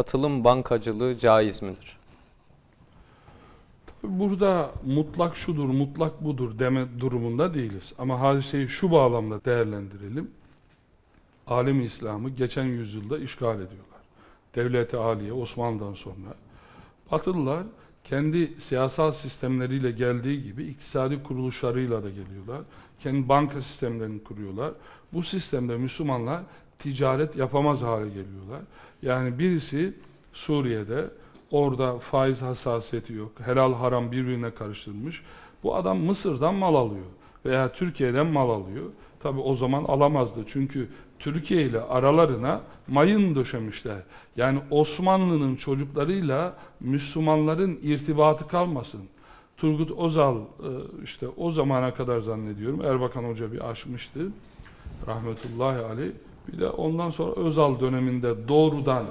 katılım bankacılığı caiz midir? Burada mutlak şudur, mutlak budur deme durumunda değiliz. Ama hadiseyi şu bağlamda değerlendirelim. Alem İslam'ı geçen yüzyılda işgal ediyorlar. Devlet-i Aliye Osmanlı'dan sonra. Batılılar kendi siyasal sistemleriyle geldiği gibi iktisadi kuruluşlarıyla da geliyorlar. Kendi banka sistemlerini kuruyorlar. Bu sistemde Müslümanlar ticaret yapamaz hale geliyorlar. Yani birisi Suriye'de orada faiz hassasiyeti yok. Helal haram birbirine karıştırılmış. Bu adam Mısır'dan mal alıyor veya Türkiye'den mal alıyor. Tabi o zaman alamazdı. Çünkü Türkiye ile aralarına mayın döşemişler. Yani Osmanlı'nın çocuklarıyla Müslümanların irtibatı kalmasın. Turgut Özal e, işte o zamana kadar zannediyorum Erbakan Hoca bir aşmıştı. Rahmetullahi aleyh. Bir de ondan sonra Özal döneminde doğrudan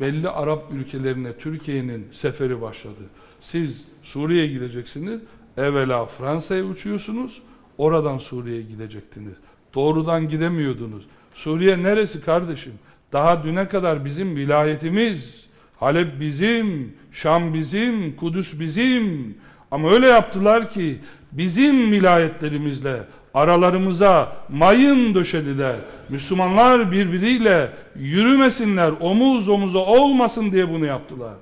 belli Arap ülkelerine Türkiye'nin seferi başladı. Siz Suriye'ye gideceksiniz. Evvela Fransa'ya uçuyorsunuz. Oradan Suriye'ye gidecektiniz. Doğrudan gidemiyordunuz. Suriye neresi kardeşim? Daha düne kadar bizim vilayetimiz. Halep bizim, Şam bizim, Kudüs bizim. Ama öyle yaptılar ki bizim vilayetlerimizle aralarımıza mayın döşediler. Müslümanlar birbiriyle yürümesinler, omuz omuza olmasın diye bunu yaptılar.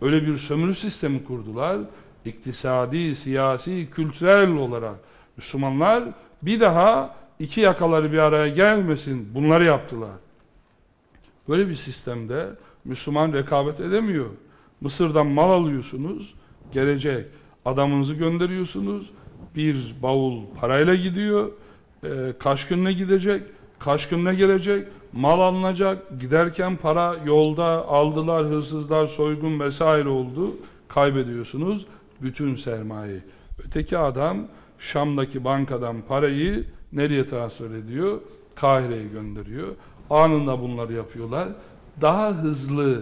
Öyle bir sömürü sistemi kurdular. İktisadi, siyasi, kültürel olarak Müslümanlar bir daha iki yakaları bir araya gelmesin bunları yaptılar. Böyle bir sistemde Müslüman rekabet edemiyor. Mısır'dan mal alıyorsunuz, gelecek. Adamınızı gönderiyorsunuz, bir bavul parayla gidiyor, e, gününe gidecek, gününe gelecek, mal alınacak, giderken para yolda aldılar, hırsızlar, soygun vesaire oldu, kaybediyorsunuz bütün sermayeyi. Öteki adam Şam'daki bankadan parayı nereye transfer ediyor? Kahire'ye gönderiyor. Anında bunları yapıyorlar. Daha hızlı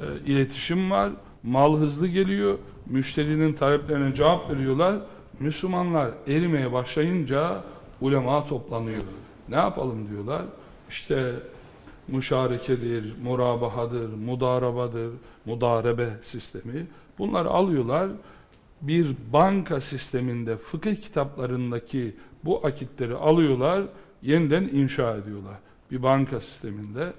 e, iletişim var, mal hızlı geliyor, müşterinin taleplerine cevap veriyorlar. Müslümanlar erimeye başlayınca ulema toplanıyor. Ne yapalım diyorlar. İşte müşarekedir, murabahadır, mudarabadır, mudarebe sistemi. Bunları alıyorlar. Bir banka sisteminde fıkıh kitaplarındaki bu akitleri alıyorlar, yeniden inşa ediyorlar. Bir banka sisteminde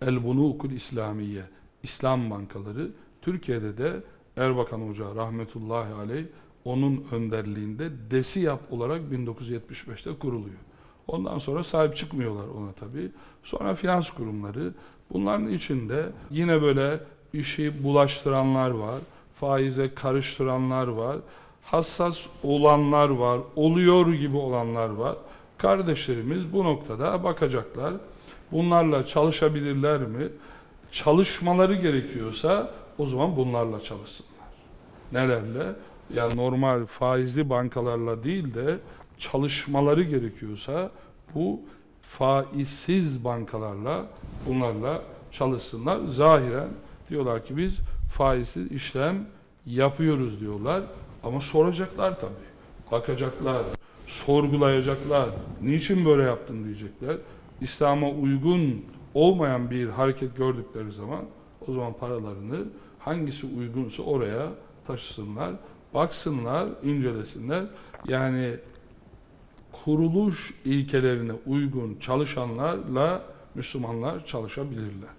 El Bunukul İslamiye, İslam bankaları Türkiye'de de Erbakan Hoca rahmetullahi aleyh onun önderliğinde DESİAP olarak 1975'te kuruluyor. Ondan sonra sahip çıkmıyorlar ona tabii. Sonra finans kurumları. Bunların içinde yine böyle işi bulaştıranlar var. Faize karıştıranlar var. Hassas olanlar var. Oluyor gibi olanlar var. Kardeşlerimiz bu noktada bakacaklar. Bunlarla çalışabilirler mi? Çalışmaları gerekiyorsa o zaman bunlarla çalışsınlar. Nelerle? Yani normal faizli bankalarla değil de çalışmaları gerekiyorsa bu faizsiz bankalarla bunlarla çalışsınlar. Zahiren diyorlar ki biz faizsiz işlem yapıyoruz diyorlar. Ama soracaklar tabii. Bakacaklar, sorgulayacaklar. Niçin böyle yaptın diyecekler. İslam'a uygun olmayan bir hareket gördükleri zaman o zaman paralarını hangisi uygunsa oraya taşısınlar. Baksınlar, incelesinler. Yani kuruluş ilkelerine uygun çalışanlarla Müslümanlar çalışabilirler.